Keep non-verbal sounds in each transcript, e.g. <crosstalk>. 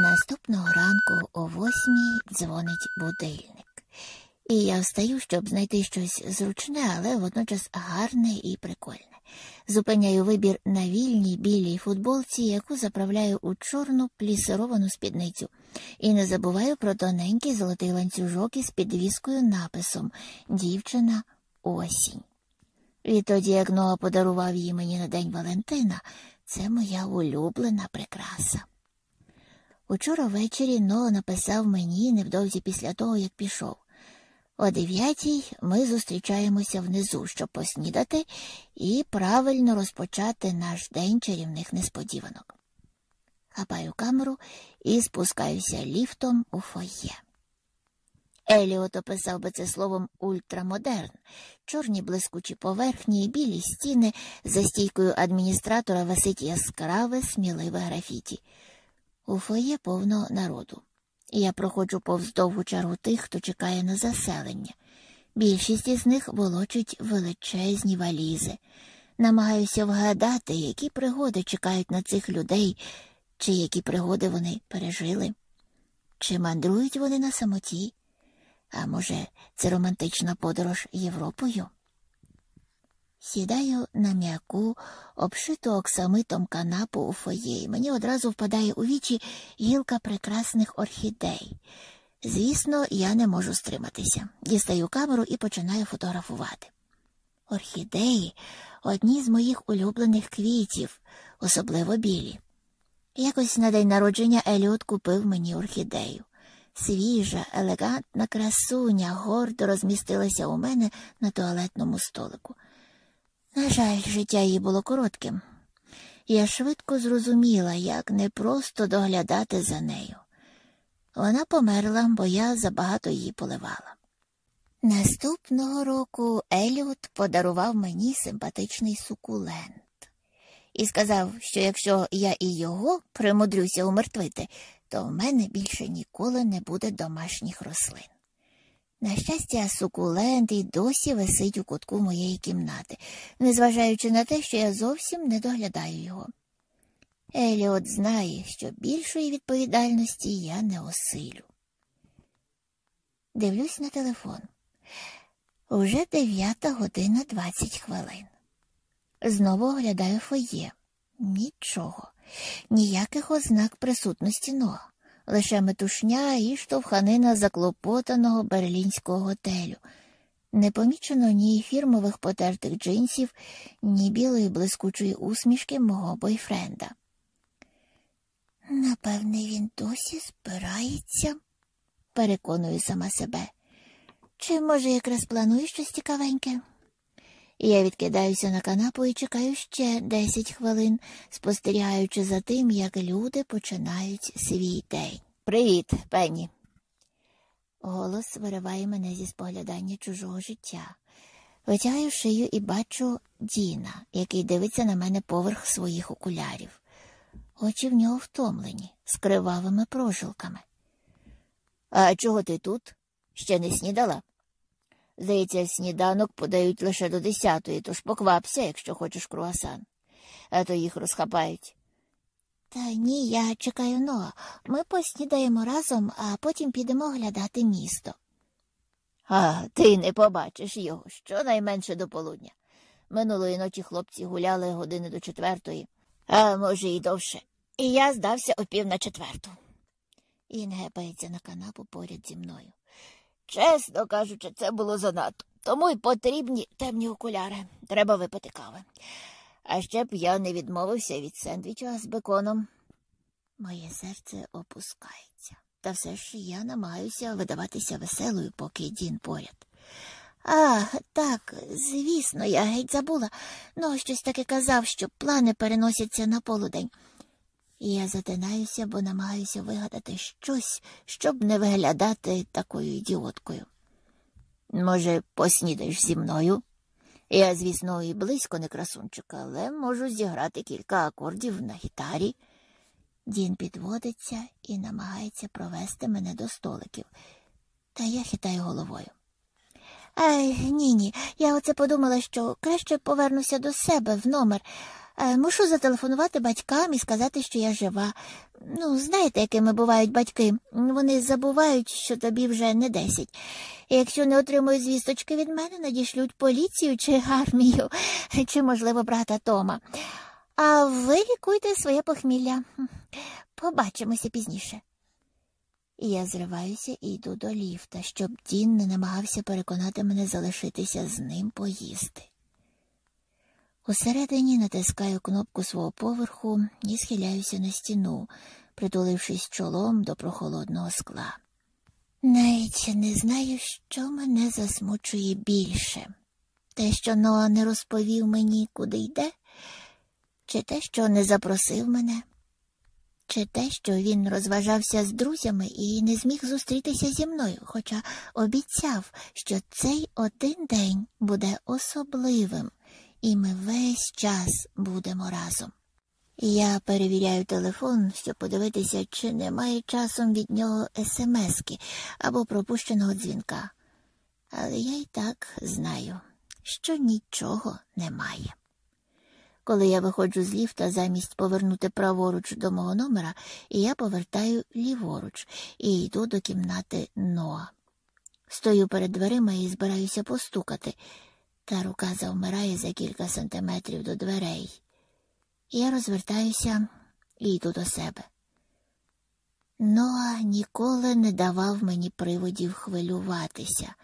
Наступного ранку о восьмій дзвонить будильник. І я встаю, щоб знайти щось зручне, але водночас гарне і прикольне. Зупиняю вибір на вільній білій футболці, яку заправляю у чорну плісировану спідницю, і не забуваю про тоненький золотий ланцюжок із підвіскою написом Дівчина осінь. Відтоді, як Ноа подарував її мені на День Валентина, це моя улюблена прикраса. Учора ввечері Ноа написав мені невдовзі після того, як пішов. О дев'ятій ми зустрічаємося внизу, щоб поснідати і правильно розпочати наш день чарівних несподіванок. Хапаю камеру і спускаюся ліфтом у фоє. Еліот описав би це словом ультрамодерн, чорні блискучі поверхні, і білі стіни, за стійкою адміністратора висить яскраве, сміливе графіті. У фоє повно народу. Я проходжу повз довгу чергу тих, хто чекає на заселення. Більшість із них волочить величезні валізи. Намагаюся вгадати, які пригоди чекають на цих людей, чи які пригоди вони пережили. Чи мандрують вони на самоті? А може, це романтична подорож Європою? Сідаю на м'яку, обшиту оксамитом канапу у фоє, і мені одразу впадає у вічі гілка прекрасних орхідей. Звісно, я не можу стриматися. Дістаю камеру і починаю фотографувати. Орхідеї одні з моїх улюблених квітів, особливо білі. Якось на день народження Еліот купив мені орхідею. Свіжа, елегантна красуня гордо розмістилася у мене на туалетному столику. На жаль, життя її було коротким. Я швидко зрозуміла, як непросто доглядати за нею. Вона померла, бо я забагато її поливала. Наступного року Еліот подарував мені симпатичний сукулент і сказав, що якщо я і його примудрюся умертвити, то в мене більше ніколи не буде домашніх рослин. На щастя, сукулент і досі висить у кутку моєї кімнати, незважаючи на те, що я зовсім не доглядаю його. Еліот знає, що більшої відповідальності я не осилю. Дивлюсь на телефон. Уже дев'ята година двадцять хвилин. Знову оглядаю фоє. Нічого, ніяких ознак присутності ног лише метушня і штовханина заклопотаного берлінського готелю. Не помічено ні фірмових потертих джинсів, ні білої блискучої усмішки мого бойфренда. Напевне, він досі збирається, переконую сама себе. Чи, може, якраз планує щось цікавеньке? Я відкидаюся на канапу і чекаю ще десять хвилин, спостерігаючи за тим, як люди починають свій день. Привіт, Пенні. Голос вириває мене зі споглядання чужого життя. Витягаю шию і бачу Діна, який дивиться на мене поверх своїх окулярів. Очі в нього втомлені, з кривавими прожилками. А чого ти тут? Ще не снідала? Здається, сніданок подають лише до десятої, тож поквапся, якщо хочеш круасан, а то їх розхапають. Та ні, я чекаю Ноа. Ми поснідаємо разом, а потім підемо оглядати місто. А ти не побачиш його щонайменше до полудня. Минулої ночі хлопці гуляли години до четвертої, а може, і довше. І я здався о пів на четверту. Він гепається на канапу поряд зі мною. Чесно кажучи, це було занадто. Тому й потрібні темні окуляри. Треба випити кави. А ще б я не відмовився від сендвіча з беконом. Моє серце опускається, та все ж я намагаюся видаватися веселою, поки Дін поряд. А, так, звісно, я геть забула, ну щось таке казав, що плани переносяться на полудень. І я затинаюся, бо намагаюся вигадати щось, щоб не виглядати такою ідіоткою. Може, поснідаєш зі мною? Я, звісно, і близько не красунчик, але можу зіграти кілька акордів на гітарі. Дін підводиться і намагається провести мене до столиків, та я хитаю головою. Ай, ні, ні. Я оце подумала, що краще повернуся до себе в номер, мушу зателефонувати батькам і сказати, що я жива. Ну, знаєте, якими бувають батьки. Вони забувають, що тобі вже не десять. Якщо не отримують звісточки від мене, надішлють поліцію чи армію, <laughs> чи, можливо, брата Тома. А ви лікуйте своє похмілля. Побачимося пізніше. Я зриваюся і йду до ліфта, щоб Дін не намагався переконати мене залишитися з ним поїсти. Усередині натискаю кнопку свого поверху і схиляюся на стіну, притулившись чолом до прохолодного скла. Навіть не знаю, що мене засмучує більше. Те, що Ноа не розповів мені, куди йде, чи те, що не запросив мене, чи те, що він розважався з друзями і не зміг зустрітися зі мною, хоча обіцяв, що цей один день буде особливим, і ми весь час будемо разом. Я перевіряю телефон, щоб подивитися, чи немає часом від нього смски або пропущеного дзвінка. Але я й так знаю, що нічого немає. Коли я виходжу з ліфта, замість повернути праворуч до мого номера, я повертаю ліворуч і йду до кімнати Ноа. Стою перед дверима і збираюся постукати, та рука завмирає за кілька сантиметрів до дверей. Я розвертаюся і йду до себе. Ноа ніколи не давав мені приводів хвилюватися,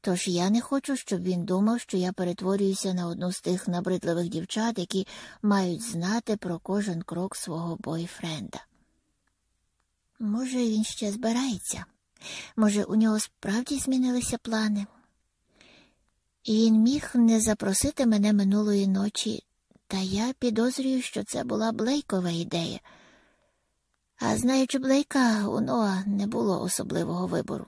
тож я не хочу, щоб він думав, що я перетворююся на одну з тих набридливих дівчат, які мають знати про кожен крок свого бойфренда. Може, він ще збирається, може, у нього справді змінилися плани. І міг не запросити мене минулої ночі та я підозрюю, що це була Блейкова ідея. А знаючи Блейка, у Ноа не було особливого вибору.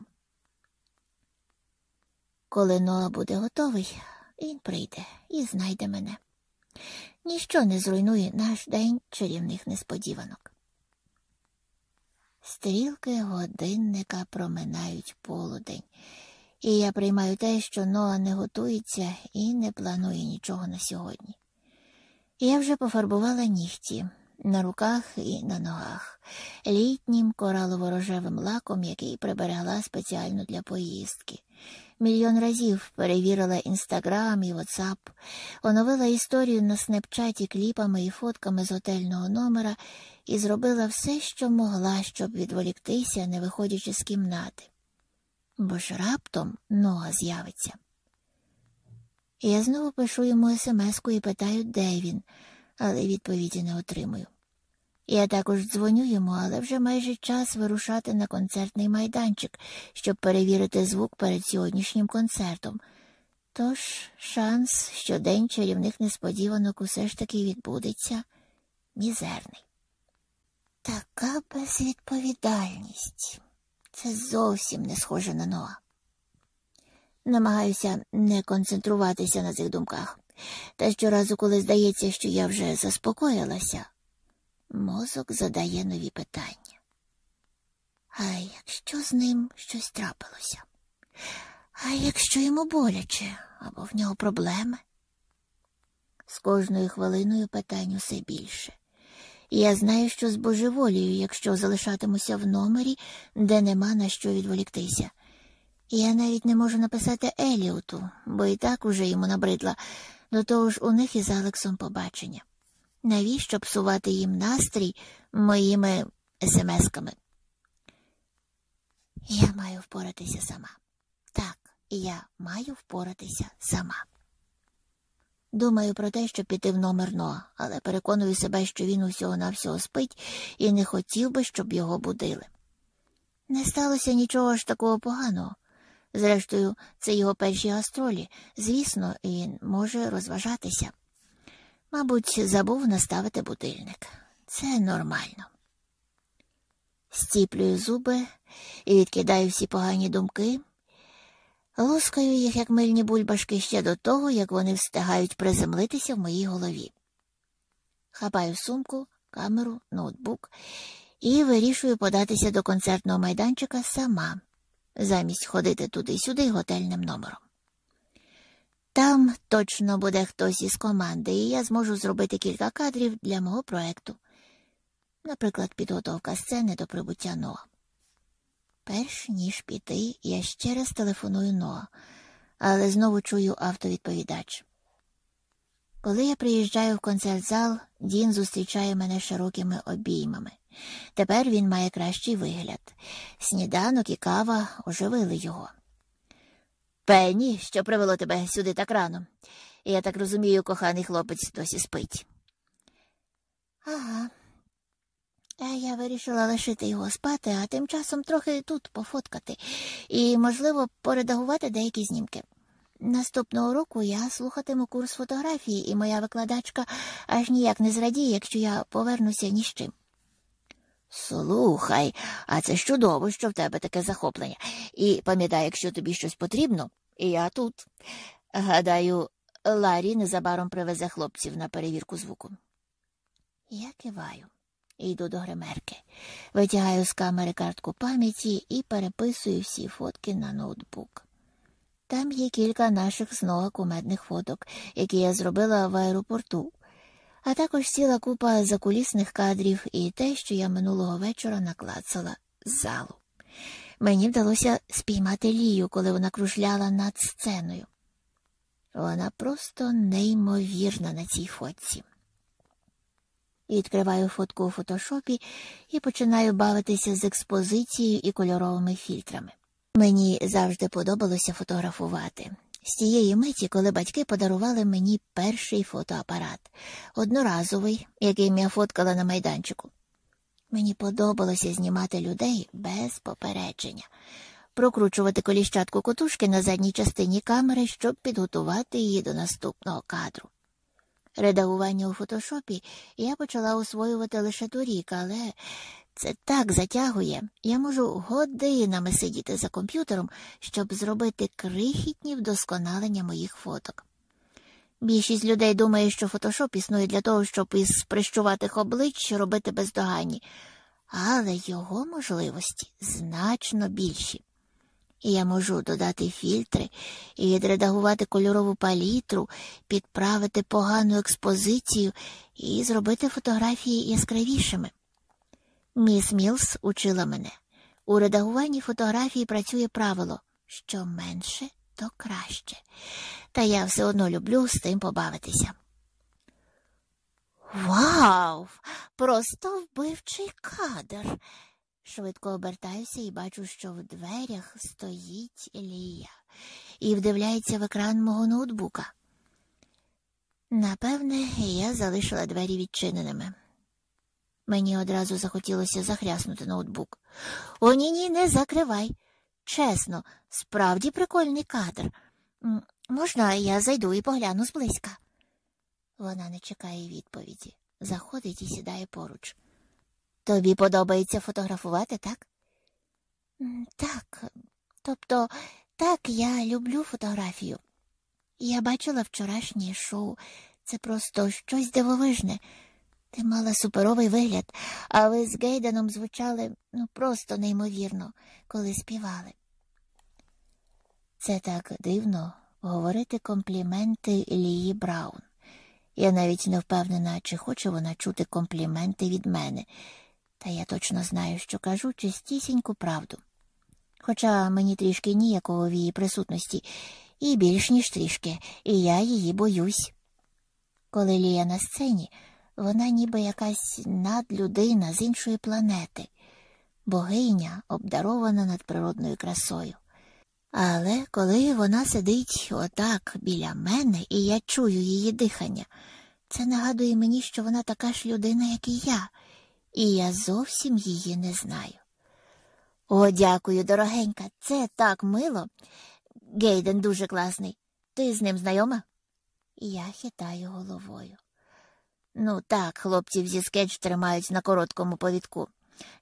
Коли Ноа буде готовий, він прийде і знайде мене. Ніщо не зруйнує наш день чарівних несподіванок. Стрілки годинника проминають полудень, і я приймаю те, що Ноа не готується і не планує нічого на сьогодні. Я вже пофарбувала нігті на руках і на ногах, літнім коралово-рожевим лаком, який приберегла спеціально для поїздки. Мільйон разів перевірила інстаграм і ватсап, оновила історію на снепчаті кліпами і фотками з готельного номера і зробила все, що могла, щоб відволіктися, не виходячи з кімнати. Бо ж раптом нога з'явиться. Я знову пишу йому смс-ку і питаю, де він, але відповіді не отримую. Я також дзвоню йому, але вже майже час вирушати на концертний майданчик, щоб перевірити звук перед сьогоднішнім концертом. Тож шанс, що день чарівних несподіванок усе ж таки відбудеться, мізерний. Така безвідповідальність. Це зовсім не схоже на Ноа. Намагаюся не концентруватися на цих думках. Та щоразу, коли здається, що я вже заспокоїлася, мозок задає нові питання. А якщо з ним щось трапилося? А якщо йому боляче або в нього проблеми? З кожною хвилиною питань усе більше. Я знаю, що збожеволію, якщо залишатимуся в номері, де нема на що відволіктися. Я навіть не можу написати Еліоту, бо і так уже йому набридла. До того ж, у них із Алексом побачення. Навіщо псувати їм настрій моїми смсками? Я маю впоратися сама. Так, я маю впоратися сама. Думаю про те, щоб піти в номер Ноа, але переконую себе, що він усього навсього спить і не хотів би, щоб його будили. Не сталося нічого ж такого поганого. Зрештою, це його перші гастролі. Звісно, він може розважатися. Мабуть, забув наставити будильник. Це нормально. Стіплюю зуби і відкидаю всі погані думки, лускаю їх, як мильні бульбашки, ще до того, як вони встигають приземлитися в моїй голові. Хапаю сумку, камеру, ноутбук і вирішую податися до концертного майданчика сама замість ходити туди-сюди готельним номером. Там точно буде хтось із команди, і я зможу зробити кілька кадрів для мого проекту. Наприклад, підготовка сцени до прибуття Ноа. Перш ніж піти, я ще раз телефоную Ноа, але знову чую автовідповідач. Коли я приїжджаю в концертзал, Дін зустрічає мене широкими обіймами. Тепер він має кращий вигляд. Сніданок і кава оживили його. Пенні, що привело тебе сюди так рано. Я так розумію, коханий хлопець досі спить. Ага. А я вирішила лишити його спати, а тим часом трохи тут пофоткати і, можливо, поредагувати деякі знімки. Наступного року я слухатиму курс фотографії, і моя викладачка аж ніяк не зрадіє, якщо я повернуся ні з чим. Слухай, а це чудово, що в тебе таке захоплення. І пам'ятай, якщо тобі щось потрібно, я тут. Гадаю, Ларі незабаром привезе хлопців на перевірку звуку. Я киваю йду до гримерки, витягаю з камери картку пам'яті і переписую всі фотки на ноутбук. Там є кілька наших знову кумедних фоток, які я зробила в аеропорту, а також ціла купа закулісних кадрів і те, що я минулого вечора наклацала з залу. Мені вдалося спіймати Лію, коли вона кружляла над сценою. Вона просто неймовірна на цій фотці. Відкриваю фотку у фотошопі і починаю бавитися з експозицією і кольоровими фільтрами. Мені завжди подобалося фотографувати. З тієї миті, коли батьки подарували мені перший фотоапарат, одноразовий, яким я фоткала на майданчику. Мені подобалося знімати людей без попередження, прокручувати коліщатку котушки на задній частині камери, щоб підготувати її до наступного кадру. Редагування у фотошопі я почала освоювати лише торік, але це так затягує. Я можу годинами сидіти за комп'ютером, щоб зробити крихітні вдосконалення моїх фоток. Більшість людей думає, що фотошоп існує для того, щоб із прищуватих облич робити бездоганні, але його можливості значно більші. І я можу додати фільтри і відредагувати кольорову палітру, підправити погану експозицію і зробити фотографії яскравішими. Міс Мілс учила мене. У редагуванні фотографії працює правило що менше, то краще. Та я все одно люблю з тим побавитися. Вау! Просто вбивчий кадр. Швидко обертаюся і бачу, що в дверях стоїть Лія і вдивляється в екран мого ноутбука. Напевне, я залишила двері відчиненими. Мені одразу захотілося захряснути ноутбук. О, ні, ні, не закривай. Чесно, справді прикольний кадр. Можна, я зайду і погляну зблизька. Вона не чекає відповіді, заходить і сідає поруч. Тобі подобається фотографувати, так? Так, тобто, так, я люблю фотографію. Я бачила вчорашнє шоу. Це просто щось дивовижне. Ти мала суперовий вигляд, а ви з Гейденом звучали ну, просто неймовірно, коли співали. Це так дивно говорити компліменти Лії Браун. Я навіть не впевнена, чи хоче вона чути компліменти від мене, та я точно знаю, що кажу чистісіньку правду. Хоча мені трішки ніякого в її присутності, і більш ніж трішки, і я її боюсь. Коли Лія на сцені, вона ніби якась надлюдина з іншої планети, богиня, обдарована надприродною красою. Але коли вона сидить отак біля мене, і я чую її дихання, це нагадує мені, що вона така ж людина, як і я, і я зовсім її не знаю. О, дякую, дорогенька, це так мило. Гейден дуже класний. Ти з ним знайома? Я хитаю головою. Ну так, хлопців зі скетч тримають на короткому повідку.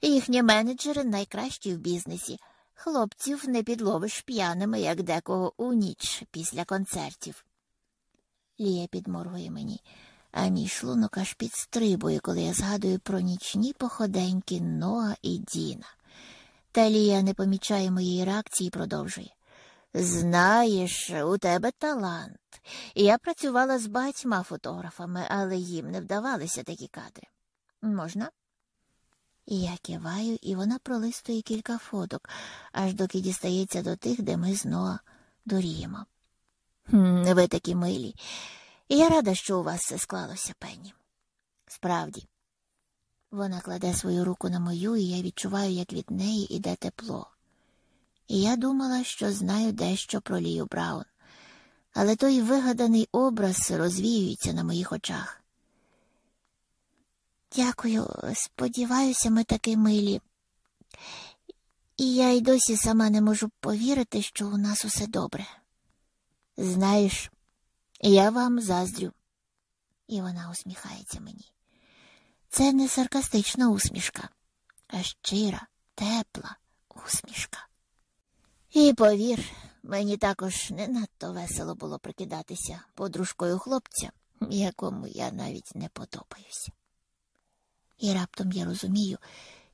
Їхні менеджери найкращі в бізнесі. Хлопців не підловиш п'яними, як декого у ніч після концертів. Лія підморгує мені, а мій шлунок аж підстрибує, коли я згадую про нічні походеньки Ноа і Діна. Та Лія не помічає моєї реакції і продовжує. Знаєш, у тебе талант. Я працювала з батьма фотографами, але їм не вдавалися такі кадри. Можна? Я киваю, і вона пролистує кілька фоток, аж доки дістається до тих, де ми знову дуріємо. Ви такі милі. І я рада, що у вас все склалося, Пенні. Справді, вона кладе свою руку на мою, і я відчуваю, як від неї іде тепло. І я думала, що знаю дещо про Лію Браун, але той вигаданий образ розвіюється на моїх очах. Дякую, сподіваюся, ми таки милі. І я й досі сама не можу повірити, що у нас усе добре. Знаєш, я вам заздрю. І вона усміхається мені. Це не саркастична усмішка, а щира, тепла усмішка. І повір, мені також не надто весело було прикидатися подружкою хлопця, якому я навіть не подобаюся. І раптом я розумію,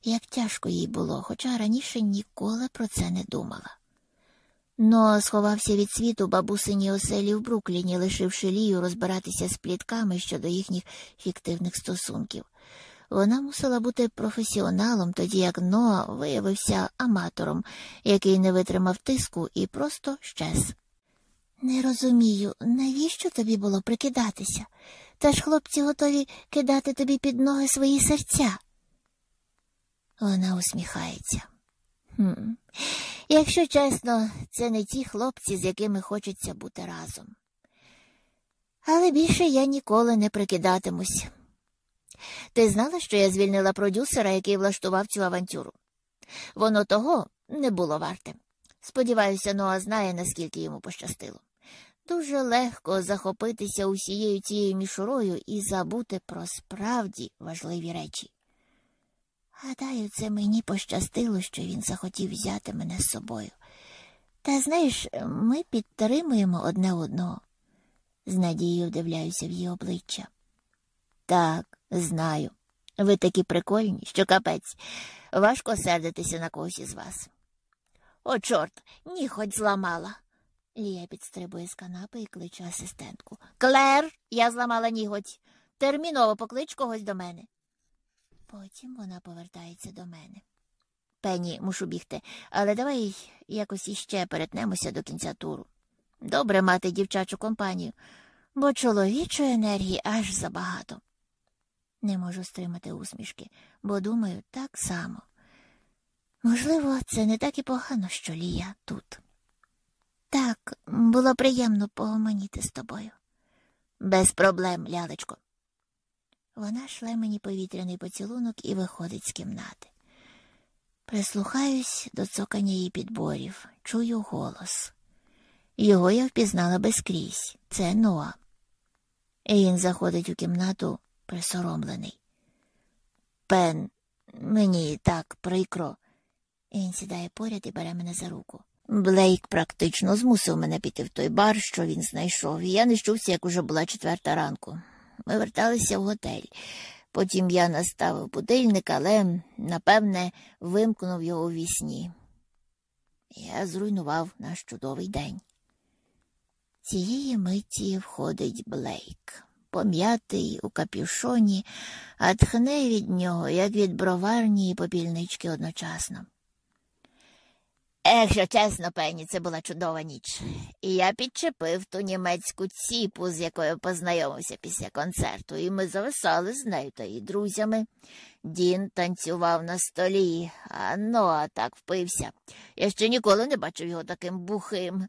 як тяжко їй було, хоча раніше ніколи про це не думала. Но сховався від світу бабусині оселі в Брукліні, лишивши Лію розбиратися з плітками щодо їхніх фіктивних стосунків. Вона мусила бути професіоналом, тоді як Ноа виявився аматором, який не витримав тиску і просто щез. Не розумію, навіщо тобі було прикидатися? Та ж хлопці готові кидати тобі під ноги свої серця. Вона усміхається. Хм. Якщо чесно, це не ті хлопці, з якими хочеться бути разом. Але більше я ніколи не прикидатимусь. Ти знала, що я звільнила продюсера, який влаштував цю авантюру? Воно того не було варте. Сподіваюся, Ноа знає, наскільки йому пощастило. Дуже легко захопитися усією цією мішурою і забути про справді важливі речі. Гадаю, це мені пощастило, що він захотів взяти мене з собою. Та знаєш, ми підтримуємо одне одного. З надією вдивляюся в її обличчя. Так, знаю. Ви такі прикольні, що капець. Важко сердитися на когось із вас. О, чорт, ні хоч зламала. Лія підстрибує з канапи і кличе асистентку. Клер, я зламала ніготь. Терміново поклич когось до мене. Потім вона повертається до мене. Пені, мушу бігти, але давай якось іще перетнемося до кінця туру. Добре мати дівчачу компанію, бо чоловічої енергії аж забагато. Не можу стримати усмішки, бо думаю так само. Можливо, це не так і погано, що Лія тут. Так, було приємно погомоніти з тобою. Без проблем, лялечко. Вона шле мені повітряний поцілунок і виходить з кімнати. Прислухаюсь до цокання її підборів, чую голос. Його я впізнала безкрізь. Це Ноа. Він заходить у кімнату присоромлений. Пен, мені так прикро. Він сідає поряд і бере мене за руку. Блейк практично змусив мене піти в той бар, що він знайшов, і я не щувся, як уже була четверта ранку. Ми верталися в готель. Потім я наставив будильник, але, напевне, вимкнув його у вісні. Я зруйнував наш чудовий день. Цієї миті входить Блейк, пом'ятий у капюшоні, а тхне від нього, як від броварні і попільнички одночасно. Якщо чесно, пені, це була чудова ніч. І я підчепив ту німецьку ціпу, з якою познайомився після концерту, і ми зависали з нею та її друзями. Дін танцював на столі, а Ноа так впився. Я ще ніколи не бачив його таким бухим.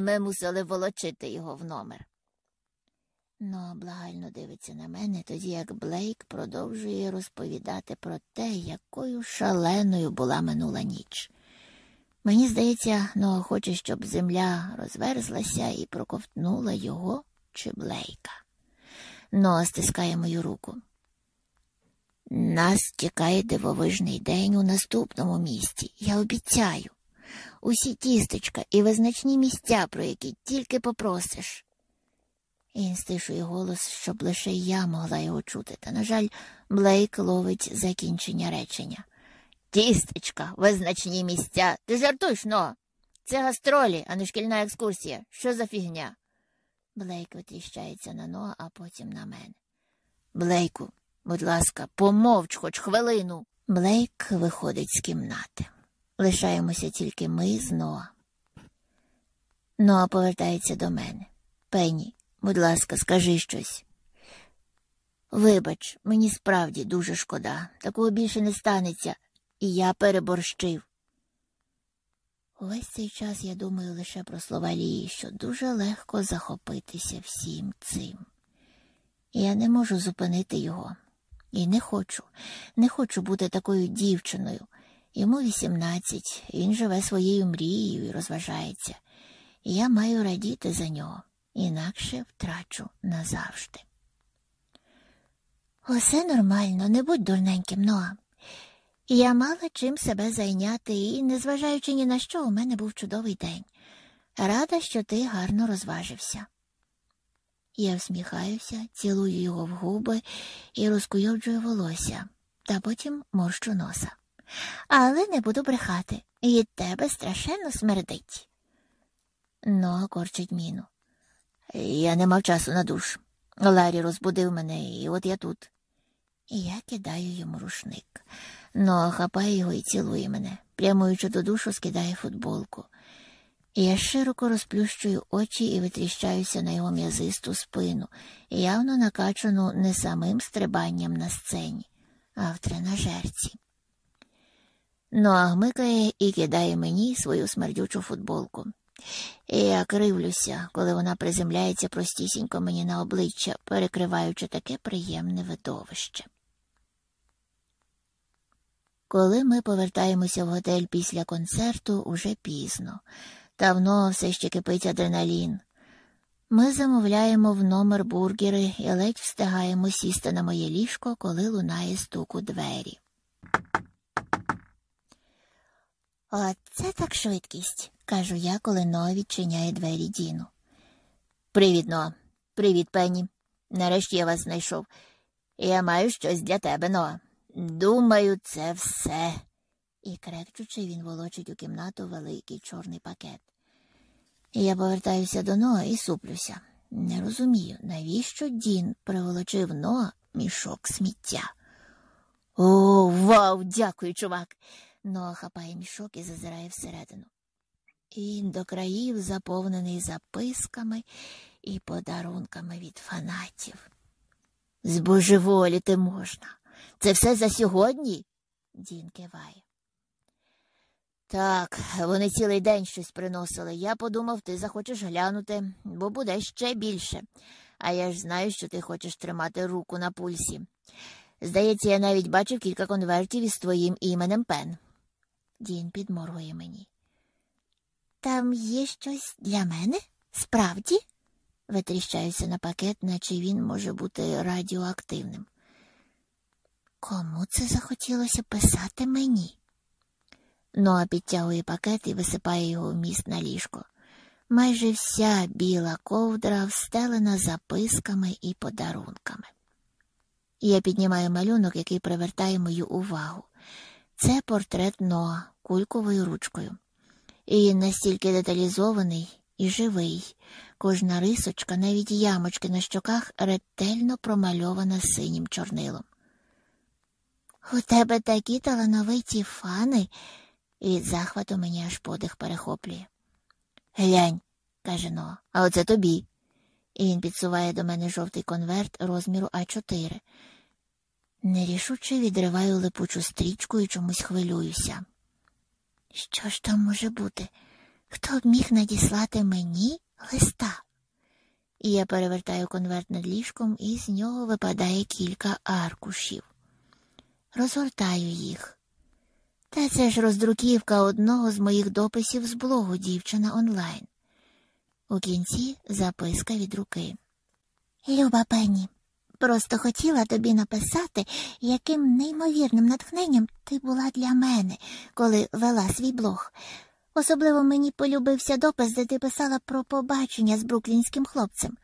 Ми мусили волочити його в номер. Ноа благально дивиться на мене, тоді як Блейк продовжує розповідати про те, якою шаленою була минула ніч. Мені здається, Ноа хоче, щоб земля розверзлася і проковтнула його чи Блейка. Ноа стискає мою руку. Нас чекає дивовижний день у наступному місті. Я обіцяю. Усі тістечка і визначні місця, про які тільки попросиш. Він стишує голос, щоб лише я могла його чути, та, на жаль, Блейк ловить закінчення речення. Тістечка, визначні місця. Ти жартуєш, но? Це гастролі, а не шкільна екскурсія. Що за фігня? Блейк витріщається на Ноа, а потім на мене. Блейку, будь ласка, помовч хоч хвилину. Блейк виходить з кімнати. Лишаємося тільки ми з Ноа. Ноа повертається до мене. Пенні, будь ласка, скажи щось. Вибач, мені справді дуже шкода. Такого більше не станеться, і я переборщив. Увесь цей час я думаю лише про слова Лії, що дуже легко захопитися всім цим. Я не можу зупинити його. І не хочу, не хочу бути такою дівчиною. Йому вісімнадцять, він живе своєю мрією і розважається. Я маю радіти за нього, інакше втрачу назавжди. Усе нормально, не будь дурненьким, Ноа. Я мала чим себе зайняти, і, незважаючи ні на що, у мене був чудовий день. Рада, що ти гарно розважився. Я всміхаюся, цілую його в губи і розкуйовджую волосся, та потім морщу носа. Але не буду брехати, від тебе страшенно смердить. Ноа корчить міну. Я не мав часу на душ. Ларі розбудив мене, і от я тут. І я кидаю йому рушник. Ноа хапає його і цілує мене, прямуючи до душу, скидає футболку. Я широко розплющую очі і витріщаюся на його м'язисту спину, явно накачану не самим стрибанням на сцені, а в тренажерці. Ноа гмикає і кидає мені свою смердючу футболку. І я кривлюся, коли вона приземляється простісінько мені на обличчя, перекриваючи таке приємне видовище. Коли ми повертаємося в готель після концерту, уже пізно. Давно все ще кипить адреналін. Ми замовляємо в номер бургери і ледь встигаємо сісти на моє ліжко, коли лунає стук у двері. Оце так швидкість, кажу я, коли Ноа відчиняє двері Діну. Привіт, Ноа. Привіт, Пенні. Нарешті я вас знайшов. Я маю щось для тебе, Ноа. Думаю, це все. І крекчучи, він волочить у кімнату великий чорний пакет. Я повертаюся до Ноа і суплюся. Не розумію, навіщо Дін приволочив Ноа мішок сміття. О, вау, дякую, чувак. Ноа хапає мішок і зазирає всередину. І до країв заповнений записками і подарунками від фанатів. Збожеволіти можна. Це все за сьогодні? Дін киває. Так, вони цілий день щось приносили. Я подумав, ти захочеш глянути, бо буде ще більше. А я ж знаю, що ти хочеш тримати руку на пульсі. Здається, я навіть бачив кілька конвертів із твоїм іменем Пен. Дін підморгує мені. Там є щось для мене? Справді? Витріщаюся на пакет, наче він може бути радіоактивним. Кому це захотілося писати мені? Ноа підтягує пакет і висипає його в міст на ліжко. Майже вся біла ковдра встелена записками і подарунками. Я піднімаю малюнок, який привертає мою увагу. Це портрет Ноа кульковою ручкою. І настільки деталізований і живий. Кожна рисочка, навіть ямочки на щоках ретельно промальована синім чорнилом. У тебе такі талановиті фани, від захвату мені аж подих перехоплює. Глянь, каже Ноа, а оце тобі. І він підсуває до мене жовтий конверт розміру А4. Нерішуче відриваю липучу стрічку і чомусь хвилююся. Що ж там може бути? Хто б міг надіслати мені листа? І я перевертаю конверт над ліжком, і з нього випадає кілька аркушів. Розгортаю їх. Та це ж роздруківка одного з моїх дописів з блогу дівчина онлайн. У кінці записка від руки. Люба Пенні, просто хотіла тобі написати, яким неймовірним натхненням ти була для мене, коли вела свій блог. Особливо мені полюбився допис, де ти писала про побачення з бруклінським хлопцем.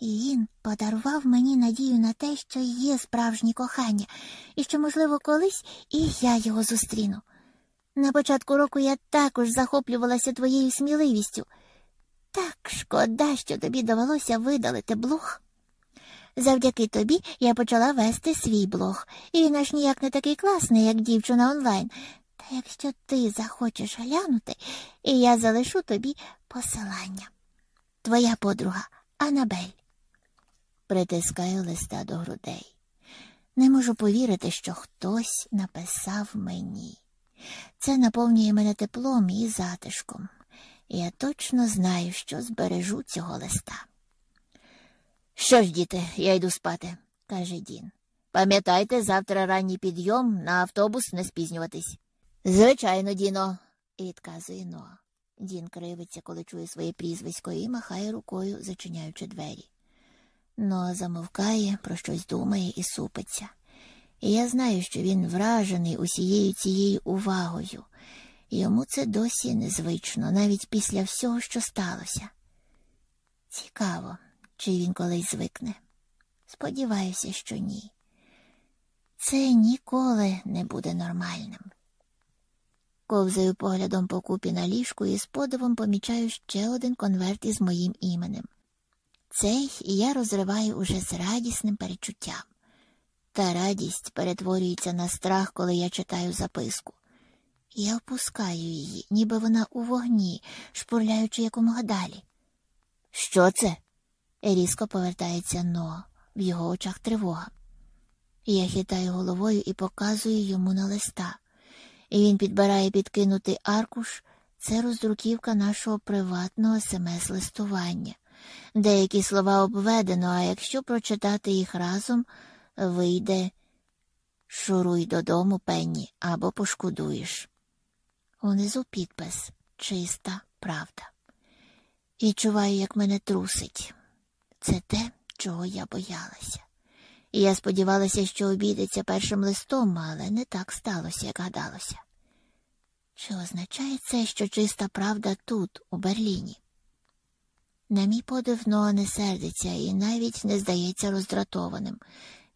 І він подарував мені надію на те, що є справжнє кохання, і що, можливо, колись і я його зустріну. На початку року я також захоплювалася твоєю сміливістю. Так шкода, що тобі довелося видалити блог. Завдяки тобі я почала вести свій блог, і він аж ніяк не такий класний, як дівчина онлайн. Та якщо ти захочеш глянути, і я залишу тобі посилання. Твоя подруга Анабель. Притискаю листа до грудей. Не можу повірити, що хтось написав мені. Це наповнює мене теплом і затишком. Я точно знаю, що збережу цього листа. Що ж, діти, я йду спати, каже Дін. Пам'ятайте, завтра ранній підйом на автобус не спізнюватись. Звичайно, Діно, відказує Ноа. Дін кривиться, коли чує своє прізвисько, і махає рукою, зачиняючи двері. Ноа замовкає, про щось думає і супиться. І я знаю, що він вражений усією цією увагою. Йому це досі незвично, навіть після всього, що сталося. Цікаво, чи він колись звикне. Сподіваюся, що ні. Це ніколи не буде нормальним. Ковзаю поглядом по купі на ліжку і з подивом помічаю ще один конверт із моїм іменем. Цей я розриваю уже з радісним перечуттям. Та радість перетворюється на страх, коли я читаю записку. Я опускаю її, ніби вона у вогні, шпурляючи якомога далі. Що це? Різко повертається Но, в його очах тривога. Я хитаю головою і показую йому на листа. І він підбирає підкинутий аркуш. Це роздруківка нашого приватного смс-листування. Деякі слова обведено, а якщо прочитати їх разом, вийде шуруй додому, пенні, або пошкодуєш. Унизу підпис чиста правда. І чуваю, як мене трусить. Це те, чого я боялася. Я сподівалася, що обійдеться першим листом, але не так сталося, як гадалося. Чи означає це, що чиста правда тут, у Берліні? На мій подив Ноа не сердиться і навіть не здається роздратованим.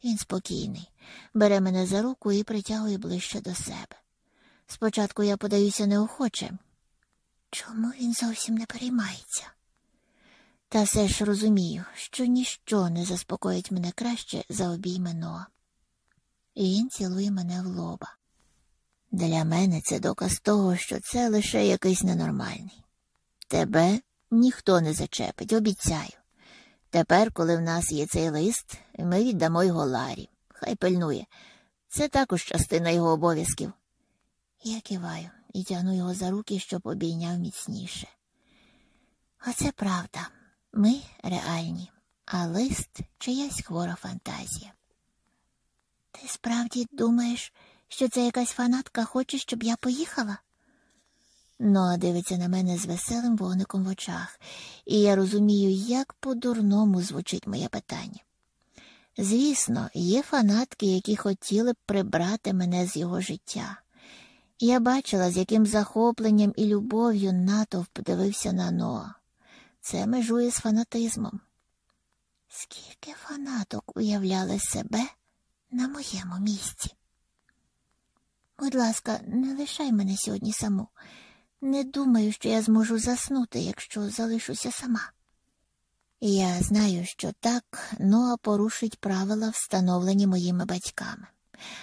Він спокійний, бере мене за руку і притягує ближче до себе. Спочатку я подаюся неохоче. Чому він зовсім не переймається? Та все ж розумію, що ніщо не заспокоїть мене краще за обійми Ноа. І він цілує мене в лоба. Для мене це доказ того, що це лише якийсь ненормальний. Тебе ніхто не зачепить, обіцяю. Тепер, коли в нас є цей лист, ми віддамо його Ларі. Хай пильнує. Це також частина його обов'язків. Я киваю і тягну його за руки, щоб обійняв міцніше. Оце правда. Ми реальні, а лист чиясь хвора фантазія. Ти справді думаєш, що це якась фанатка хоче, щоб я поїхала? Ноа дивиться на мене з веселим вогником в очах, і я розумію, як по-дурному звучить моє питання. Звісно, є фанатки, які хотіли б прибрати мене з його життя. Я бачила, з яким захопленням і любов'ю натовп дивився на Ноа. Це межує з фанатизмом. Скільки фанаток уявляли себе на моєму місці? Будь ласка, не лишай мене сьогодні саму. Не думаю, що я зможу заснути, якщо залишуся сама. Я знаю, що так Ноа порушить правила, встановлені моїми батьками,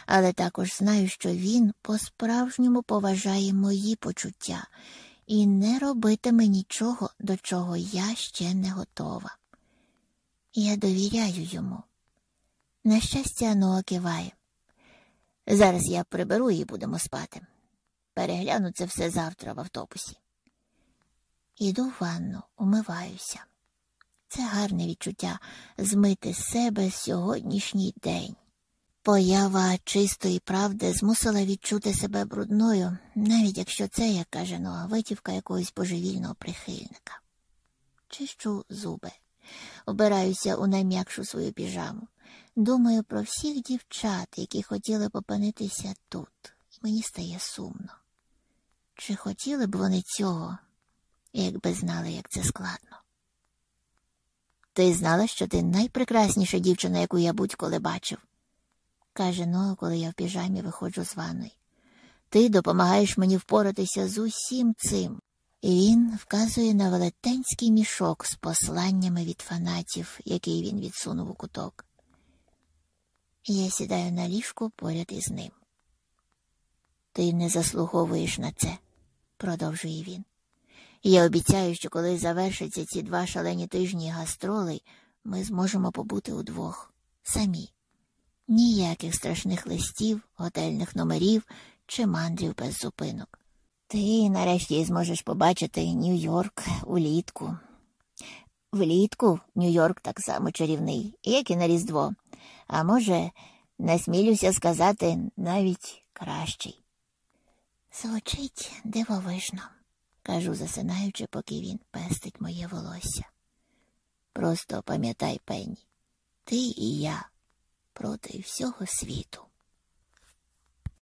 але також знаю, що він по-справжньому поважає мої почуття і не робитиме нічого, до чого я ще не готова. Я довіряю йому. На щастя, Ноа киває. Зараз я приберу і будемо спати. Перегляну це все завтра в автобусі. Іду в ванну, умиваюся. Це гарне відчуття змити з себе сьогоднішній день. Поява чистої правди змусила відчути себе брудною, навіть якщо це, як каже Ноа, витівка якогось божевільного прихильника. Чищу зуби, обираюся у найм'якшу свою піжаму. Думаю про всіх дівчат, які хотіли попинитися тут, мені стає сумно. Чи хотіли б вони цього, якби знали, як це складно? Ти знала, що ти найпрекрасніша дівчина, яку я будь-коли бачив, каже Ноа, коли я в піжамі виходжу з ванної. Ти допомагаєш мені впоратися з усім цим. І він вказує на велетенський мішок з посланнями від фанатів, який він відсунув у куток. Я сідаю на ліжку поряд із ним. Ти не заслуговуєш на це, продовжує він. Я обіцяю, що коли завершаться ці два шалені тижні гастролей, ми зможемо побути удвох самі. Ніяких страшних листів, готельних номерів чи мандрів без зупинок. Ти нарешті зможеш побачити Нью-Йорк улітку. Влітку Нью-Йорк так само чарівний, як і на Різдво, а може, насмілюся сказати, навіть кращий. Звучить дивовижно, кажу, засинаючи, поки він пестить моє волосся. Просто пам'ятай, Пенні, ти і я проти всього світу.